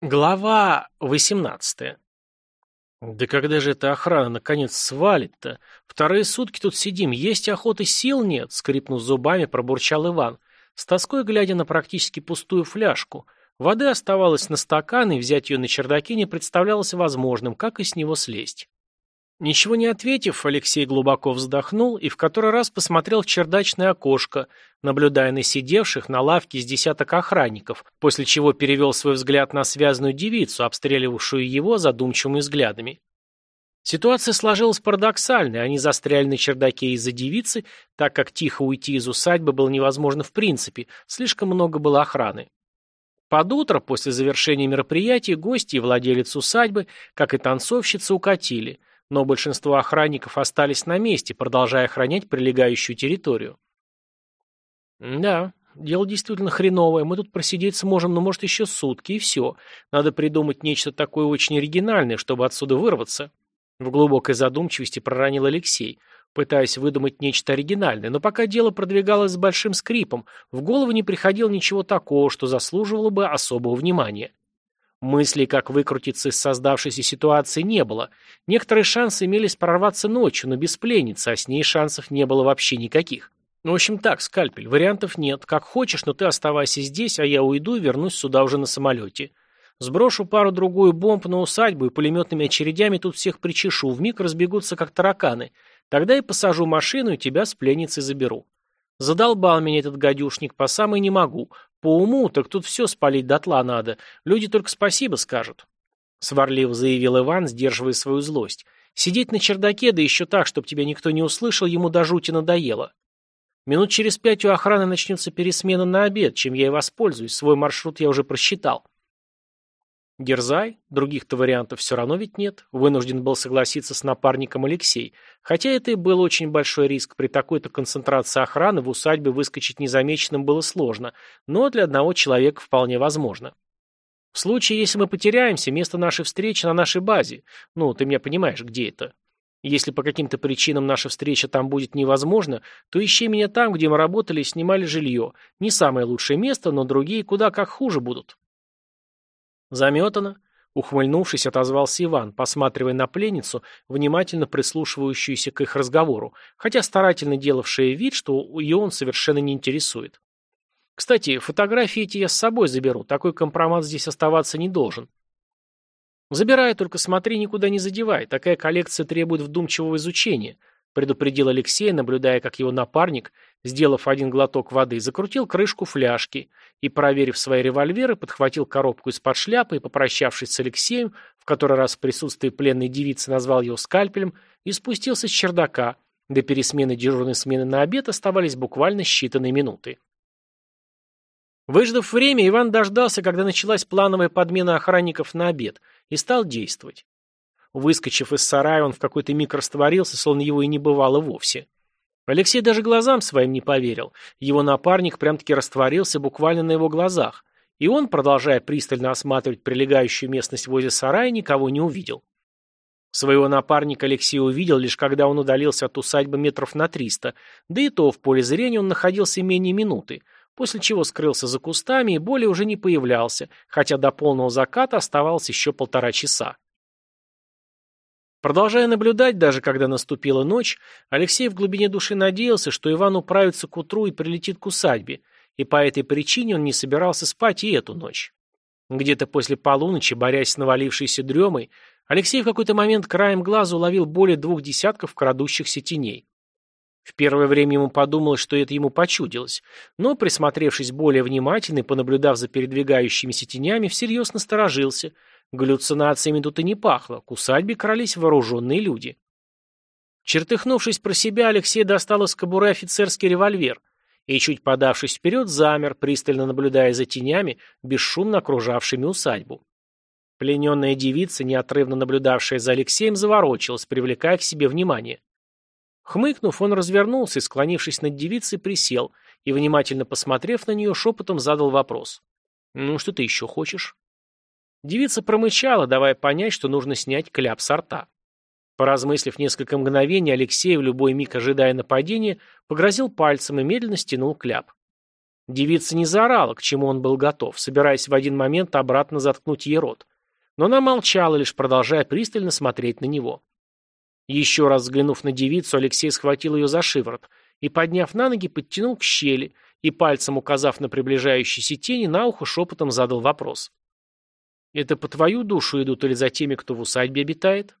Глава 18. Да когда же эта охрана наконец свалит-то? Вторые сутки тут сидим, есть охоты, сил нет, скрипнув зубами, пробурчал Иван, с тоской глядя на практически пустую фляжку. Воды оставалось на стакан, и взять ее на чердаке не представлялось возможным, как и с него слезть. Ничего не ответив, Алексей глубоко вздохнул и в который раз посмотрел в чердачное окошко, наблюдая на сидевших на лавке с десяток охранников, после чего перевел свой взгляд на связанную девицу, обстреливавшую его задумчивыми взглядами. Ситуация сложилась парадоксальной, они застряли на чердаке из-за девицы, так как тихо уйти из усадьбы было невозможно в принципе, слишком много было охраны. Под утро, после завершения мероприятия, гости и владелец усадьбы, как и танцовщицы, укатили – но большинство охранников остались на месте, продолжая охранять прилегающую территорию. Да, дело действительно хреновое, мы тут просидеть сможем, ну, может, еще сутки, и все. Надо придумать нечто такое очень оригинальное, чтобы отсюда вырваться. В глубокой задумчивости проронил Алексей, пытаясь выдумать нечто оригинальное, но пока дело продвигалось с большим скрипом, в голову не приходило ничего такого, что заслуживало бы особого внимания. Мыслей, как выкрутиться из создавшейся ситуации, не было. Некоторые шансы имелись прорваться ночью, но без пленницы, а с ней шансов не было вообще никаких. Ну, в общем так, скальпель, вариантов нет. Как хочешь, но ты оставайся здесь, а я уйду и вернусь сюда уже на самолете. Сброшу пару-другую бомб на усадьбу и пулеметными очередями тут всех причешу, вмиг разбегутся как тараканы. Тогда и посажу машину и тебя с пленницей заберу. Задолбал меня этот гадюшник, по самой не могу. По уму, так тут все спалить дотла надо. Люди только спасибо скажут. Сварливо заявил Иван, сдерживая свою злость. Сидеть на чердаке, да еще так, чтобы тебя никто не услышал, ему до жути надоело. Минут через пять у охраны начнется пересмена на обед, чем я и воспользуюсь. Свой маршрут я уже просчитал. Дерзай, других-то вариантов все равно ведь нет. Вынужден был согласиться с напарником Алексей. Хотя это и был очень большой риск. При такой-то концентрации охраны в усадьбе выскочить незамеченным было сложно, но для одного человека вполне возможно. В случае, если мы потеряемся, место нашей встречи на нашей базе. Ну, ты меня понимаешь, где это. Если по каким-то причинам наша встреча там будет невозможна, то ищи меня там, где мы работали и снимали жилье. Не самое лучшее место, но другие куда как хуже будут. «Заметано», — ухмыльнувшись, отозвался Иван, посматривая на пленницу, внимательно прислушивающуюся к их разговору, хотя старательно делавшая вид, что ее он совершенно не интересует. «Кстати, фотографии эти я с собой заберу, такой компромат здесь оставаться не должен». «Забирай, только смотри, никуда не задевай, такая коллекция требует вдумчивого изучения», предупредил Алексей, наблюдая, как его напарник, сделав один глоток воды, закрутил крышку фляжки и, проверив свои револьверы, подхватил коробку из-под шляпы и, попрощавшись с Алексеем, в который раз в присутствии пленной девицы назвал его скальпелем, и спустился с чердака. До пересмены дежурной смены на обед оставались буквально считанные минуты. Выждав время, Иван дождался, когда началась плановая подмена охранников на обед, и стал действовать. Выскочив из сарая, он в какой-то миг растворился, словно его и не бывало вовсе. Алексей даже глазам своим не поверил. Его напарник прям-таки растворился буквально на его глазах. И он, продолжая пристально осматривать прилегающую местность возле сарая, никого не увидел. Своего напарника Алексей увидел, лишь когда он удалился от усадьбы метров на триста, да и то в поле зрения он находился менее минуты, после чего скрылся за кустами и более уже не появлялся, хотя до полного заката оставалось еще полтора часа. Продолжая наблюдать, даже когда наступила ночь, Алексей в глубине души надеялся, что Иван управится к утру и прилетит к усадьбе, и по этой причине он не собирался спать и эту ночь. Где-то после полуночи, борясь с навалившейся дремой, Алексей в какой-то момент краем глаза уловил более двух десятков крадущихся теней. В первое время ему подумалось, что это ему почудилось, но, присмотревшись более внимательно и понаблюдав за передвигающимися тенями, всерьез насторожился – Галлюцинациями тут и не пахло, к усадьбе крались вооруженные люди. Чертыхнувшись про себя, Алексей достал из кобуры офицерский револьвер и, чуть подавшись вперед, замер, пристально наблюдая за тенями, бесшумно окружавшими усадьбу. Плененная девица, неотрывно наблюдавшая за Алексеем, заворочилась, привлекая к себе внимание. Хмыкнув, он развернулся и, склонившись над девицей, присел и, внимательно посмотрев на нее, шепотом задал вопрос. «Ну, что ты еще хочешь?» Девица промычала, давая понять, что нужно снять кляп с рта. Поразмыслив несколько мгновений, Алексей, в любой миг ожидая нападения, погрозил пальцем и медленно стянул кляп. Девица не заорала, к чему он был готов, собираясь в один момент обратно заткнуть ей рот. Но она молчала, лишь продолжая пристально смотреть на него. Еще раз взглянув на девицу, Алексей схватил ее за шиворот и, подняв на ноги, подтянул к щели и, пальцем указав на приближающиеся тени, на ухо шепотом задал вопрос. «Это по твою душу идут или за теми, кто в усадьбе обитает?»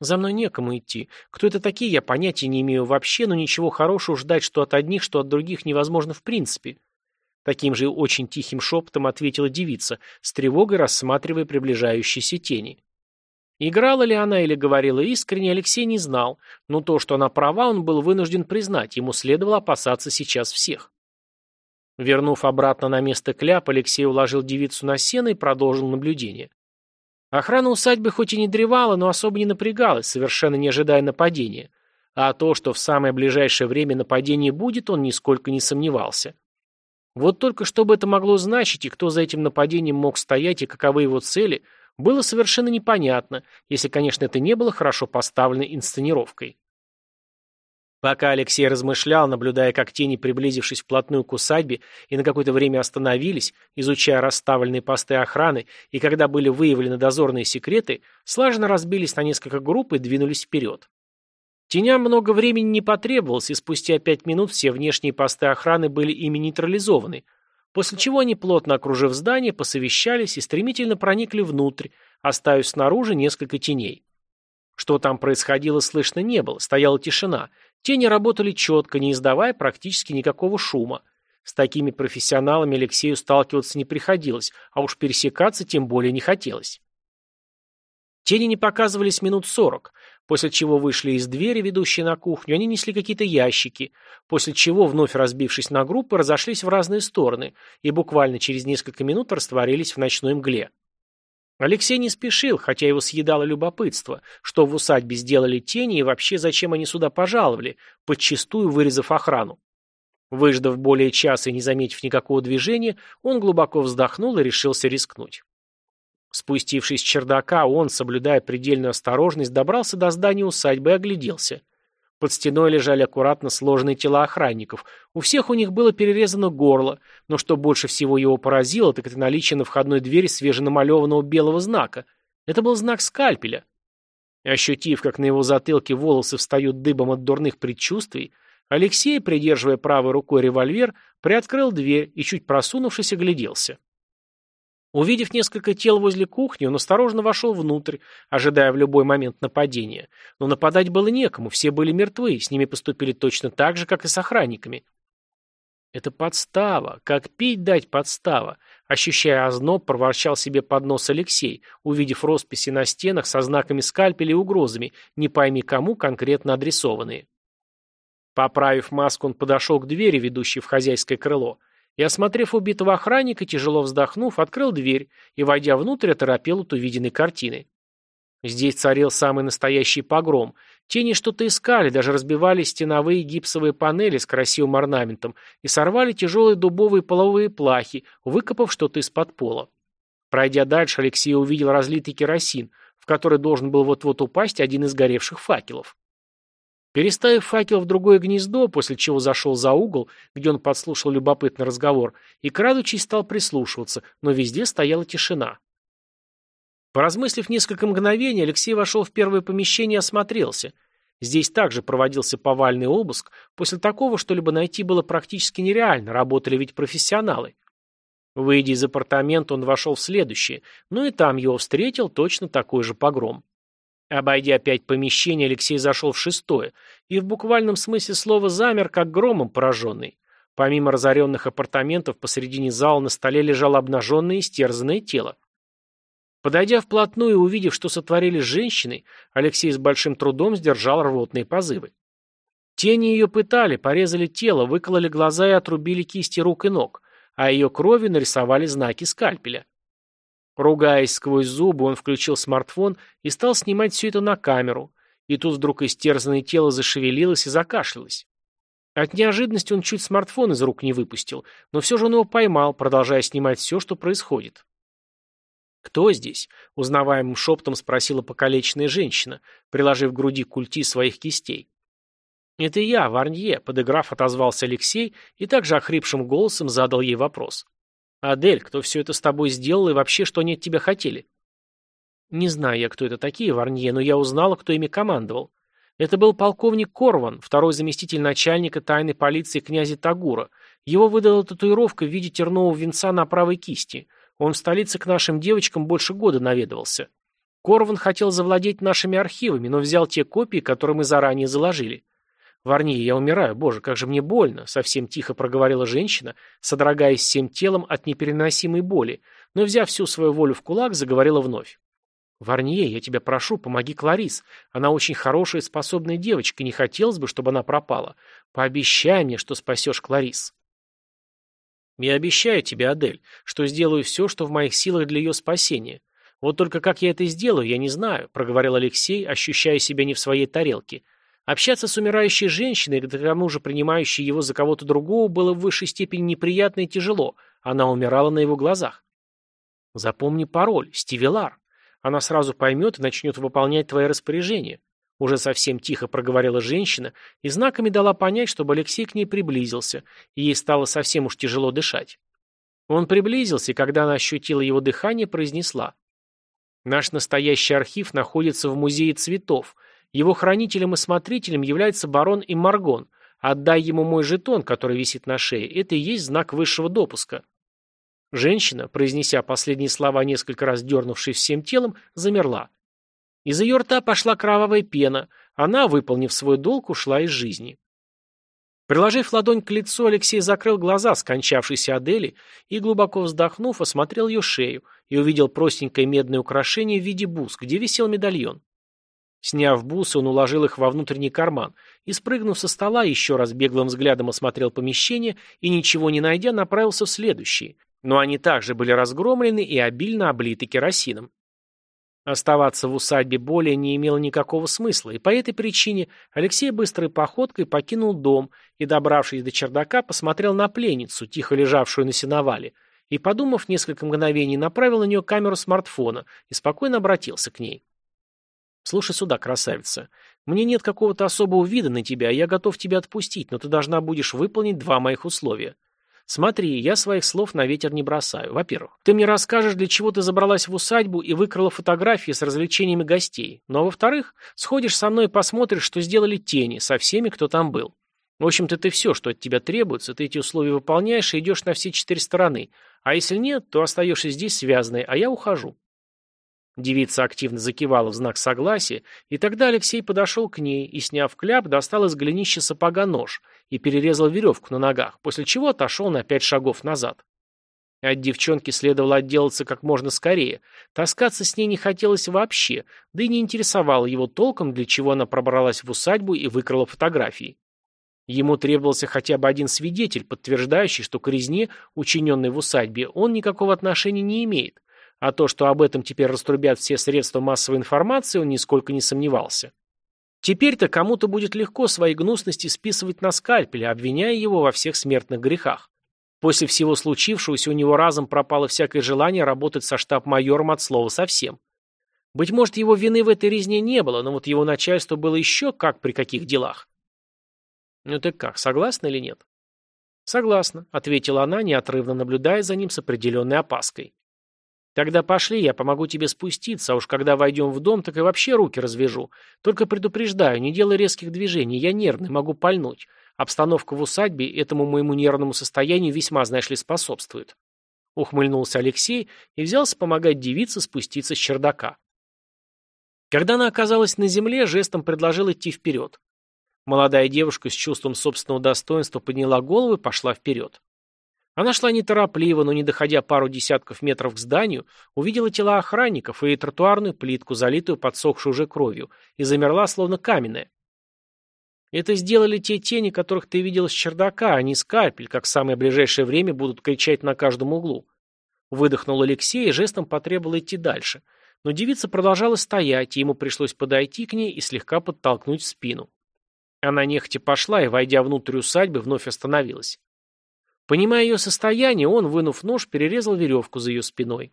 «За мной некому идти. Кто это такие, я понятия не имею вообще, но ничего хорошего ждать что от одних, что от других невозможно в принципе». Таким же очень тихим шепотом ответила девица, с тревогой рассматривая приближающиеся тени. Играла ли она или говорила искренне, Алексей не знал, но то, что она права, он был вынужден признать, ему следовало опасаться сейчас всех. Вернув обратно на место кляп, Алексей уложил девицу на сено и продолжил наблюдение. Охрана усадьбы хоть и не древала, но особо не напрягалась, совершенно не ожидая нападения. А то, что в самое ближайшее время нападение будет, он нисколько не сомневался. Вот только что бы это могло значить, и кто за этим нападением мог стоять, и каковы его цели – было совершенно непонятно, если, конечно, это не было хорошо поставленной инсценировкой. Пока Алексей размышлял, наблюдая, как тени, приблизившись вплотную к усадьбе, и на какое-то время остановились, изучая расставленные посты охраны, и когда были выявлены дозорные секреты, слаженно разбились на несколько групп и двинулись вперед. Теням много времени не потребовалось, и спустя пять минут все внешние посты охраны были ими нейтрализованы, После чего они, плотно окружив здание, посовещались и стремительно проникли внутрь, оставив снаружи несколько теней. Что там происходило, слышно не было, стояла тишина. Тени работали четко, не издавая практически никакого шума. С такими профессионалами Алексею сталкиваться не приходилось, а уж пересекаться тем более не хотелось. Тени не показывались минут сорок, после чего вышли из двери, ведущей на кухню, они несли какие-то ящики, после чего, вновь разбившись на группы, разошлись в разные стороны и буквально через несколько минут растворились в ночной мгле. Алексей не спешил, хотя его съедало любопытство, что в усадьбе сделали тени и вообще зачем они сюда пожаловали, подчистую вырезав охрану. Выждав более часа и не заметив никакого движения, он глубоко вздохнул и решился рискнуть. Спустившись с чердака, он, соблюдая предельную осторожность, добрался до здания усадьбы и огляделся. Под стеной лежали аккуратно сложенные тела охранников. У всех у них было перерезано горло, но что больше всего его поразило, так это наличие на входной двери свеженамалеванного белого знака. Это был знак скальпеля. Ощутив, как на его затылке волосы встают дыбом от дурных предчувствий, Алексей, придерживая правой рукой револьвер, приоткрыл дверь и, чуть просунувшись, огляделся. Увидев несколько тел возле кухни, он осторожно вошел внутрь, ожидая в любой момент нападения. Но нападать было некому, все были мертвы, с ними поступили точно так же, как и с охранниками. Это подстава, как пить дать подстава. Ощущая озноб, проворчал себе под нос Алексей, увидев росписи на стенах со знаками скальпеля и угрозами, не пойми кому конкретно адресованные. Поправив маску, он подошел к двери, ведущей в хозяйское крыло, и, осмотрев убитого охранника, тяжело вздохнув, открыл дверь и, войдя внутрь, оторопел от увиденной картины. Здесь царил самый настоящий погром. Тени что-то искали, даже разбивали стеновые гипсовые панели с красивым орнаментом и сорвали тяжелые дубовые половые плахи, выкопав что-то из-под пола. Пройдя дальше, Алексей увидел разлитый керосин, в который должен был вот-вот упасть один из горевших факелов. Переставив факел в другое гнездо, после чего зашел за угол, где он подслушал любопытный разговор, и, крадучись, стал прислушиваться, но везде стояла тишина. Поразмыслив несколько мгновений, Алексей вошел в первое помещение и осмотрелся. Здесь также проводился повальный обыск. После такого что-либо найти было практически нереально, работали ведь профессионалы. Выйдя из апартамента, он вошел в следующее, но и там его встретил точно такой же погром. Обойдя пять помещений, Алексей зашел в шестое и в буквальном смысле слова замер, как громом пораженный. Помимо разоренных апартаментов, посредине зала на столе лежало обнаженное и стерзанное тело. Подойдя вплотную и увидев, что сотворили с женщиной, Алексей с большим трудом сдержал рвотные позывы. Тени ее пытали, порезали тело, выкололи глаза и отрубили кисти рук и ног, а ее кровью нарисовали знаки скальпеля. Ругаясь сквозь зубы, он включил смартфон и стал снимать все это на камеру. И тут вдруг истерзанное тело зашевелилось и закашлялось. От неожиданности он чуть смартфон из рук не выпустил, но все же он его поймал, продолжая снимать все, что происходит. «Кто здесь?» — узнаваемым шептом спросила покалеченная женщина, приложив к груди культи своих кистей. «Это я, Варнье», — подыграв, отозвался Алексей и также охрипшим голосом задал ей вопрос. «Адель, кто все это с тобой сделал и вообще, что они от тебя хотели?» «Не знаю я, кто это такие, Варнье, но я узнала, кто ими командовал. Это был полковник Корван, второй заместитель начальника тайной полиции князя Тагура. Его выдала татуировка в виде тернового венца на правой кисти. Он в столице к нашим девочкам больше года наведывался. Корван хотел завладеть нашими архивами, но взял те копии, которые мы заранее заложили. «Варни, я умираю, боже, как же мне больно!» — совсем тихо проговорила женщина, содрогаясь всем телом от непереносимой боли, но, взяв всю свою волю в кулак, заговорила вновь. «Варнье, я тебя прошу, помоги Кларис. Она очень хорошая и способная девочка, не хотелось бы, чтобы она пропала. Пообещай мне, что спасешь Кларис». «Я обещаю тебе, Адель, что сделаю все, что в моих силах для ее спасения. Вот только как я это сделаю, я не знаю», — проговорил Алексей, ощущая себя не в своей тарелке — Общаться с умирающей женщиной, к тому же принимающей его за кого-то другого, было в высшей степени неприятно и тяжело. Она умирала на его глазах. Запомни пароль, Стивелар. Она сразу поймет и начнет выполнять твои распоряжения. Уже совсем тихо проговорила женщина и знаками дала понять, чтобы Алексей к ней приблизился, и ей стало совсем уж тяжело дышать. Он приблизился, и когда она ощутила его дыхание, произнесла. «Наш настоящий архив находится в музее цветов, его хранителем и смотрителем является барон Иммаргон. Отдай ему мой жетон, который висит на шее. Это и есть знак высшего допуска. Женщина, произнеся последние слова, несколько раз дернувшись всем телом, замерла. Из ее рта пошла кровавая пена. Она, выполнив свой долг, ушла из жизни. Приложив ладонь к лицу, Алексей закрыл глаза скончавшейся Адели и, глубоко вздохнув, осмотрел ее шею и увидел простенькое медное украшение в виде бус, где висел медальон. Сняв бусы, он уложил их во внутренний карман и, спрыгнув со стола, еще раз беглым взглядом осмотрел помещение и, ничего не найдя, направился в следующие. Но они также были разгромлены и обильно облиты керосином. Оставаться в усадьбе более не имело никакого смысла, и по этой причине Алексей быстрой походкой покинул дом и, добравшись до чердака, посмотрел на пленницу, тихо лежавшую на сеновале, и, подумав несколько мгновений, направил на нее камеру смартфона и спокойно обратился к ней. Слушай сюда, красавица. Мне нет какого-то особого вида на тебя, я готов тебя отпустить, но ты должна будешь выполнить два моих условия. Смотри, я своих слов на ветер не бросаю. Во-первых, ты мне расскажешь, для чего ты забралась в усадьбу и выкрала фотографии с развлечениями гостей. Но, во-вторых, сходишь со мной и посмотришь, что сделали тени со всеми, кто там был. В общем-то, ты все, что от тебя требуется, ты эти условия выполняешь и идешь на все четыре стороны. А если нет, то остаешься здесь связанной, а я ухожу. Девица активно закивала в знак согласия, и тогда Алексей подошел к ней и, сняв кляп, достал из голенища сапога нож и перерезал веревку на ногах, после чего отошел на пять шагов назад. От девчонки следовало отделаться как можно скорее. Таскаться с ней не хотелось вообще, да и не интересовало его толком, для чего она пробралась в усадьбу и выкрала фотографии. Ему требовался хотя бы один свидетель, подтверждающий, что к резне, учиненной в усадьбе, он никакого отношения не имеет, а то, что об этом теперь раструбят все средства массовой информации, он нисколько не сомневался. Теперь-то кому-то будет легко свои гнусности списывать на скальпеле, обвиняя его во всех смертных грехах. После всего случившегося у него разом пропало всякое желание работать со штаб-майором от слова совсем. Быть может, его вины в этой резне не было, но вот его начальство было еще как при каких делах. «Ну так как, согласна или нет?» «Согласна», — ответила она, неотрывно наблюдая за ним с определенной опаской. Тогда пошли, я помогу тебе спуститься, а уж когда войдем в дом, так и вообще руки развяжу. Только предупреждаю, не делай резких движений, я нервный, могу пальнуть. Обстановка в усадьбе этому моему нервному состоянию весьма, знаешь ли, способствует. Ухмыльнулся Алексей и взялся помогать девице спуститься с чердака. Когда она оказалась на земле, жестом предложил идти вперед. Молодая девушка с чувством собственного достоинства подняла голову и пошла вперед. Она шла неторопливо, но не доходя пару десятков метров к зданию, увидела тела охранников и тротуарную плитку, залитую подсохшей уже кровью, и замерла, словно каменная. Это сделали те тени, которых ты видел с чердака, а не скальпель, как в самое ближайшее время будут кричать на каждом углу. Выдохнул Алексей и жестом потребовал идти дальше. Но девица продолжала стоять, и ему пришлось подойти к ней и слегка подтолкнуть в спину. Она нехотя пошла и, войдя внутрь усадьбы, вновь остановилась. Понимая ее состояние, он, вынув нож, перерезал веревку за ее спиной.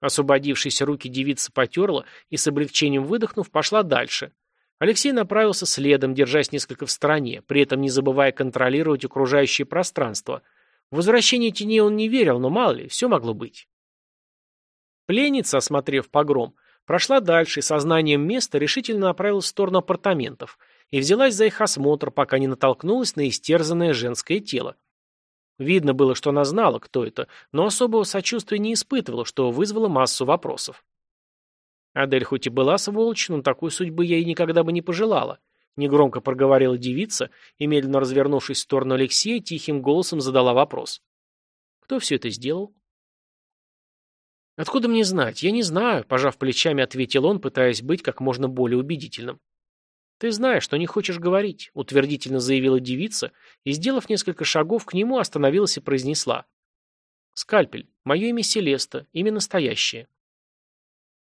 Освободившиеся руки девица потерла и с облегчением выдохнув, пошла дальше. Алексей направился следом, держась несколько в стороне, при этом не забывая контролировать окружающее пространство. В возвращение теней он не верил, но мало ли, все могло быть. Пленница, осмотрев погром, прошла дальше и сознанием места решительно направилась в сторону апартаментов и взялась за их осмотр, пока не натолкнулась на истерзанное женское тело. Видно было, что она знала, кто это, но особого сочувствия не испытывала, что вызвало массу вопросов. Адель хоть и была сволочь, но такой судьбы я ей никогда бы не пожелала. Негромко проговорила девица и, медленно развернувшись в сторону Алексея, тихим голосом задала вопрос. «Кто все это сделал?» «Откуда мне знать? Я не знаю», – пожав плечами, ответил он, пытаясь быть как можно более убедительным. «Ты знаешь, что не хочешь говорить», — утвердительно заявила девица и, сделав несколько шагов к нему, остановилась и произнесла. «Скальпель, мое имя Селеста, имя настоящее».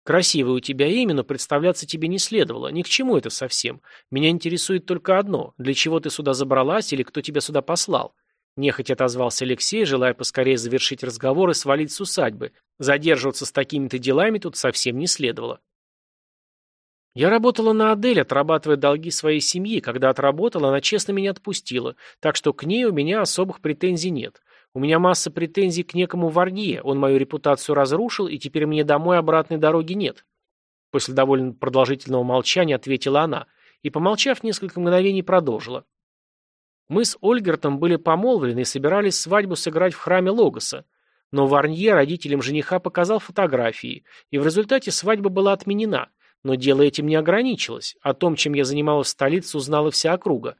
«Красивое у тебя имя, но представляться тебе не следовало. Ни к чему это совсем. Меня интересует только одно. Для чего ты сюда забралась или кто тебя сюда послал?» Нехотя отозвался Алексей, желая поскорее завершить разговор и свалить с усадьбы. Задерживаться с такими-то делами тут совсем не следовало. Я работала на Адель, отрабатывая долги своей семьи. Когда отработала, она честно меня отпустила, так что к ней у меня особых претензий нет. У меня масса претензий к некому Варнье, он мою репутацию разрушил, и теперь мне домой обратной дороги нет. После довольно продолжительного молчания ответила она, и, помолчав несколько мгновений, продолжила. Мы с Ольгертом были помолвлены и собирались свадьбу сыграть в храме Логоса. Но Варнье родителям жениха показал фотографии, и в результате свадьба была отменена – но дело этим не ограничилось. О том, чем я занималась в столице, узнала вся округа.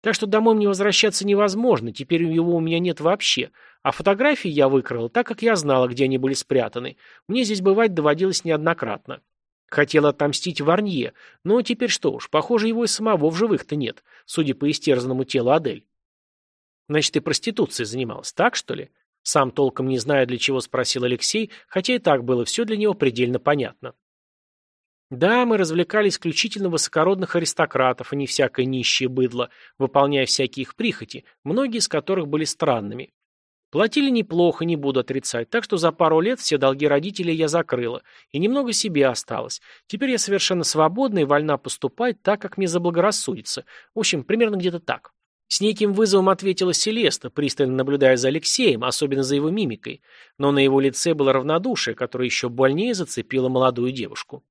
Так что домой мне возвращаться невозможно, теперь его у меня нет вообще. А фотографии я выкрала, так как я знала, где они были спрятаны. Мне здесь бывать доводилось неоднократно. Хотела отомстить Варнье, но теперь что уж, похоже, его и самого в живых-то нет, судя по истерзанному телу Адель. Значит, ты проституцией занималась, так что ли? Сам толком не зная, для чего спросил Алексей, хотя и так было все для него предельно понятно. Да, мы развлекали исключительно высокородных аристократов, а не всякое нищее быдло, выполняя всякие их прихоти, многие из которых были странными. Платили неплохо, не буду отрицать, так что за пару лет все долги родителей я закрыла, и немного себе осталось. Теперь я совершенно свободна и вольна поступать так, как мне заблагорассудится. В общем, примерно где-то так. С неким вызовом ответила Селеста, пристально наблюдая за Алексеем, особенно за его мимикой, но на его лице было равнодушие, которое еще больнее зацепило молодую девушку.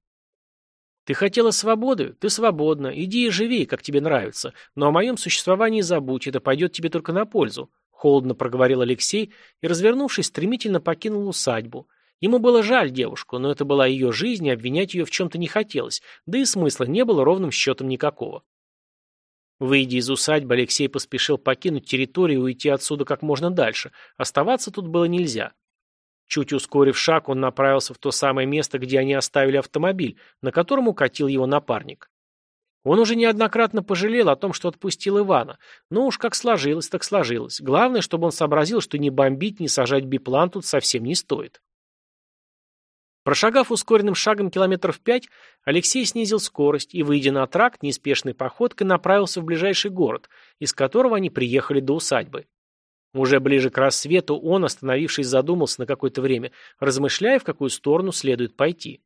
Ты хотела свободы? Ты свободна. Иди и живи, как тебе нравится. Но о моем существовании забудь, это пойдет тебе только на пользу. Холодно проговорил Алексей и, развернувшись, стремительно покинул усадьбу. Ему было жаль девушку, но это была ее жизнь, и обвинять ее в чем-то не хотелось, да и смысла не было ровным счетом никакого. Выйдя из усадьбы, Алексей поспешил покинуть территорию и уйти отсюда как можно дальше. Оставаться тут было нельзя. Чуть ускорив шаг, он направился в то самое место, где они оставили автомобиль, на котором укатил его напарник. Он уже неоднократно пожалел о том, что отпустил Ивана, но уж как сложилось, так сложилось. Главное, чтобы он сообразил, что ни бомбить, ни сажать биплан тут совсем не стоит. Прошагав ускоренным шагом километров пять, Алексей снизил скорость и, выйдя на тракт, неспешной походкой направился в ближайший город, из которого они приехали до усадьбы. Уже ближе к рассвету он, остановившись, задумался на какое-то время, размышляя, в какую сторону следует пойти.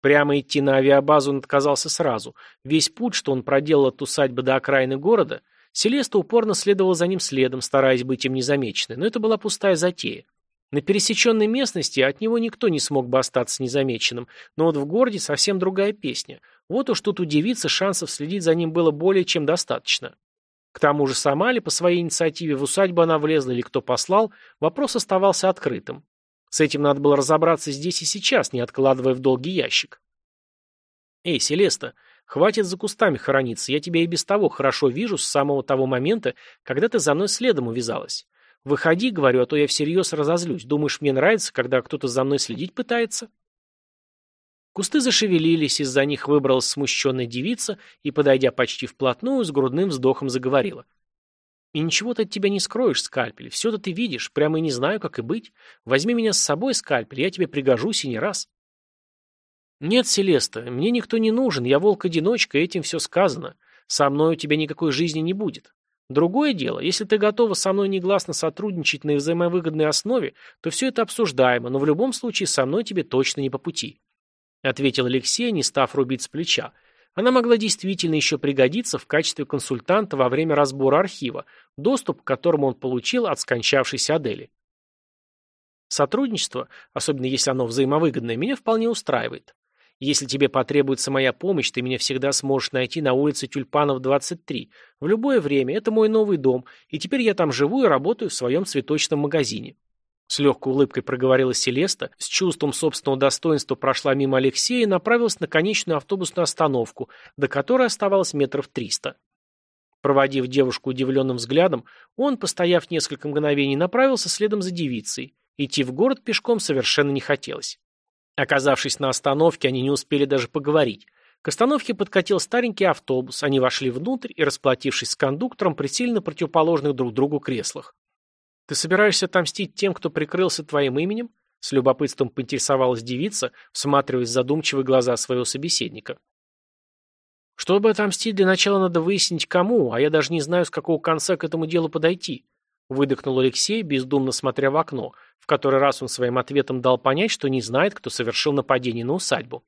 Прямо идти на авиабазу он отказался сразу. Весь путь, что он проделал от усадьбы до окраины города, Селеста упорно следовала за ним следом, стараясь быть им незамеченной, но это была пустая затея. На пересеченной местности от него никто не смог бы остаться незамеченным, но вот в городе совсем другая песня. Вот уж тут у девицы шансов следить за ним было более чем достаточно. К тому же сама ли по своей инициативе в усадьбу она влезла или кто послал, вопрос оставался открытым. С этим надо было разобраться здесь и сейчас, не откладывая в долгий ящик. «Эй, Селеста, хватит за кустами хорониться, я тебя и без того хорошо вижу с самого того момента, когда ты за мной следом увязалась. Выходи, говорю, а то я всерьез разозлюсь. Думаешь, мне нравится, когда кто-то за мной следить пытается?» Кусты зашевелились, из-за них выбралась смущенная девица и, подойдя почти вплотную, с грудным вздохом заговорила. «И ничего ты от тебя не скроешь, скальпель. Все-то ты видишь, прямо и не знаю, как и быть. Возьми меня с собой, скальпель, я тебе пригожусь и не раз». «Нет, Селеста, мне никто не нужен, я волк-одиночка, этим все сказано. Со мной у тебя никакой жизни не будет. Другое дело, если ты готова со мной негласно сотрудничать на взаимовыгодной основе, то все это обсуждаемо, но в любом случае со мной тебе точно не по пути». — ответил Алексей, не став рубить с плеча. Она могла действительно еще пригодиться в качестве консультанта во время разбора архива, доступ к которому он получил от скончавшейся Адели. Сотрудничество, особенно если оно взаимовыгодное, меня вполне устраивает. Если тебе потребуется моя помощь, ты меня всегда сможешь найти на улице Тюльпанов, 23. В любое время. Это мой новый дом. И теперь я там живу и работаю в своем цветочном магазине. С легкой улыбкой проговорила Селеста, с чувством собственного достоинства прошла мимо Алексея и направилась на конечную автобусную остановку, до которой оставалось метров триста. Проводив девушку удивленным взглядом, он, постояв несколько мгновений, направился следом за девицей. Идти в город пешком совершенно не хотелось. Оказавшись на остановке, они не успели даже поговорить. К остановке подкатил старенький автобус, они вошли внутрь и, расплатившись с кондуктором, присели на противоположных друг другу креслах. «Ты собираешься отомстить тем, кто прикрылся твоим именем?» С любопытством поинтересовалась девица, всматриваясь в задумчивые глаза своего собеседника. «Чтобы отомстить, для начала надо выяснить, кому, а я даже не знаю, с какого конца к этому делу подойти», выдохнул Алексей, бездумно смотря в окно, в который раз он своим ответом дал понять, что не знает, кто совершил нападение на усадьбу.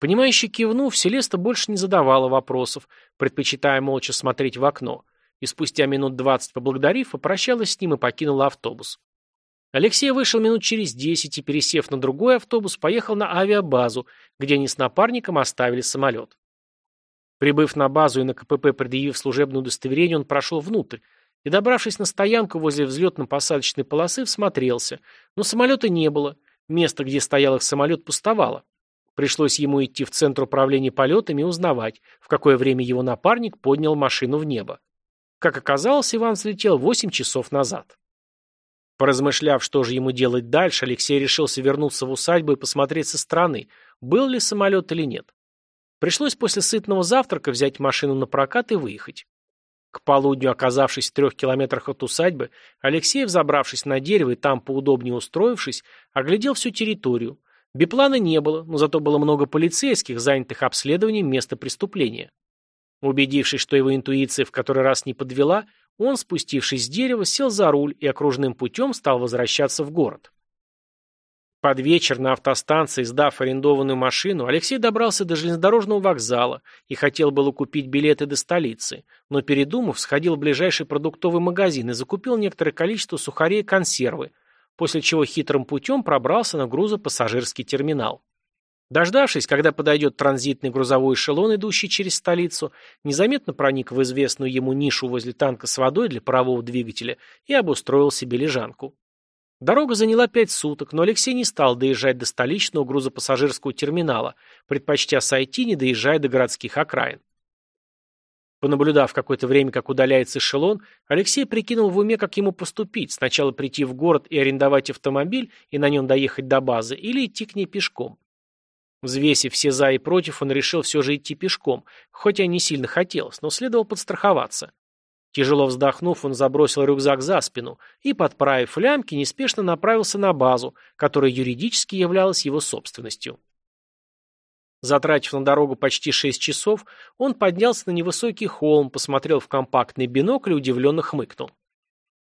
Понимающе кивнув, Селеста больше не задавала вопросов, предпочитая молча смотреть в окно, и спустя минут двадцать поблагодарив, попрощалась с ним и покинула автобус. Алексей вышел минут через десять и, пересев на другой автобус, поехал на авиабазу, где они с напарником оставили самолет. Прибыв на базу и на КПП предъявив служебное удостоверение, он прошел внутрь, и, добравшись на стоянку возле взлетно-посадочной полосы, всмотрелся. Но самолета не было. Место, где стоял их самолет, пустовало. Пришлось ему идти в центр управления полетами и узнавать, в какое время его напарник поднял машину в небо. Как оказалось, Иван взлетел 8 часов назад. Поразмышляв, что же ему делать дальше, Алексей решился вернуться в усадьбу и посмотреть со стороны, был ли самолет или нет. Пришлось после сытного завтрака взять машину на прокат и выехать. К полудню, оказавшись в трех километрах от усадьбы, Алексей, взобравшись на дерево и там поудобнее устроившись, оглядел всю территорию. Биплана не было, но зато было много полицейских, занятых обследованием места преступления. Убедившись, что его интуиция в который раз не подвела, он, спустившись с дерева, сел за руль и окружным путем стал возвращаться в город. Под вечер на автостанции, сдав арендованную машину, Алексей добрался до железнодорожного вокзала и хотел было купить билеты до столицы, но, передумав, сходил в ближайший продуктовый магазин и закупил некоторое количество сухарей и консервы, после чего хитрым путем пробрался на грузопассажирский терминал. Дождавшись, когда подойдет транзитный грузовой эшелон, идущий через столицу, незаметно проник в известную ему нишу возле танка с водой для парового двигателя и обустроил себе лежанку. Дорога заняла пять суток, но Алексей не стал доезжать до столичного грузопассажирского терминала, предпочтя сойти, не доезжая до городских окраин. Понаблюдав какое-то время, как удаляется эшелон, Алексей прикинул в уме, как ему поступить, сначала прийти в город и арендовать автомобиль и на нем доехать до базы, или идти к ней пешком. Взвесив все за и против, он решил все же идти пешком, хотя не сильно хотелось, но следовало подстраховаться. Тяжело вздохнув, он забросил рюкзак за спину и, подправив лямки, неспешно направился на базу, которая юридически являлась его собственностью. Затратив на дорогу почти шесть часов, он поднялся на невысокий холм, посмотрел в компактный бинокль и удивленно хмыкнул.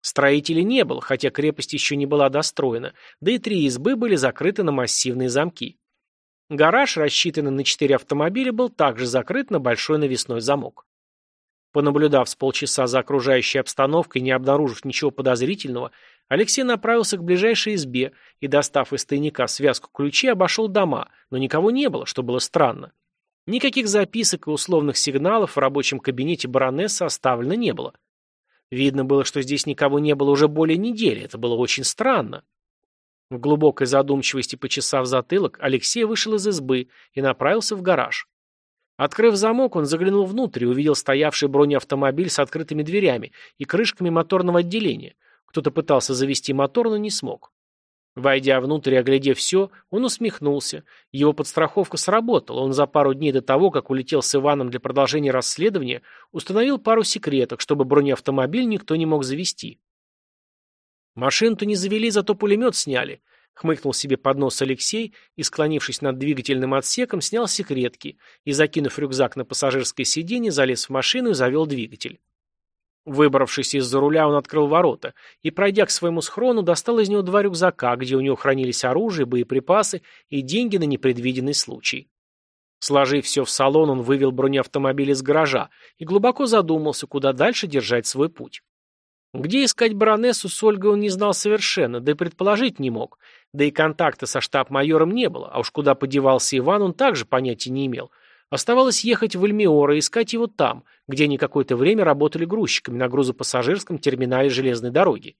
Строителей не было, хотя крепость еще не была достроена, да и три избы были закрыты на массивные замки. Гараж, рассчитанный на четыре автомобиля, был также закрыт на большой навесной замок. Понаблюдав с полчаса за окружающей обстановкой, не обнаружив ничего подозрительного, Алексей направился к ближайшей избе и, достав из тайника связку ключей, обошел дома, но никого не было, что было странно. Никаких записок и условных сигналов в рабочем кабинете баронессы оставлено не было. Видно было, что здесь никого не было уже более недели, это было очень странно. В глубокой задумчивости почесав затылок, Алексей вышел из избы и направился в гараж. Открыв замок, он заглянул внутрь и увидел стоявший бронеавтомобиль с открытыми дверями и крышками моторного отделения. Кто-то пытался завести мотор, но не смог. Войдя внутрь и оглядев все, он усмехнулся. Его подстраховка сработала. Он за пару дней до того, как улетел с Иваном для продолжения расследования, установил пару секреток, чтобы бронеавтомобиль никто не мог завести. Машину-то не завели, зато пулемет сняли. Хмыкнул себе под нос Алексей и, склонившись над двигательным отсеком, снял секретки и, закинув рюкзак на пассажирское сиденье, залез в машину и завел двигатель. Выбравшись из-за руля, он открыл ворота и, пройдя к своему схрону, достал из него два рюкзака, где у него хранились оружие, боеприпасы и деньги на непредвиденный случай. Сложив все в салон, он вывел бронеавтомобиль из гаража и глубоко задумался, куда дальше держать свой путь. Где искать баронессу с Ольгой он не знал совершенно, да и предположить не мог. Да и контакта со штаб-майором не было, а уж куда подевался Иван, он также понятия не имел. Оставалось ехать в Эльмиор и искать его там, где они какое-то время работали грузчиками на грузопассажирском терминале железной дороги.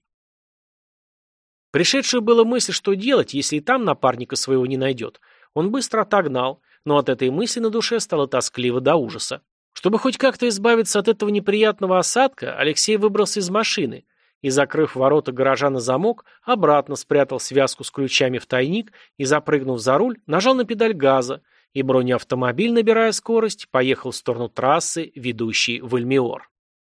Пришедшую была мысль, что делать, если и там напарника своего не найдет. Он быстро отогнал, но от этой мысли на душе стало тоскливо до ужаса. Чтобы хоть как-то избавиться от этого неприятного осадка, Алексей выбрался из машины и, закрыв ворота гаража на замок, обратно спрятал связку с ключами в тайник и, запрыгнув за руль, нажал на педаль газа, и бронеавтомобиль, набирая скорость, поехал в сторону трассы, ведущей в Эльмиор.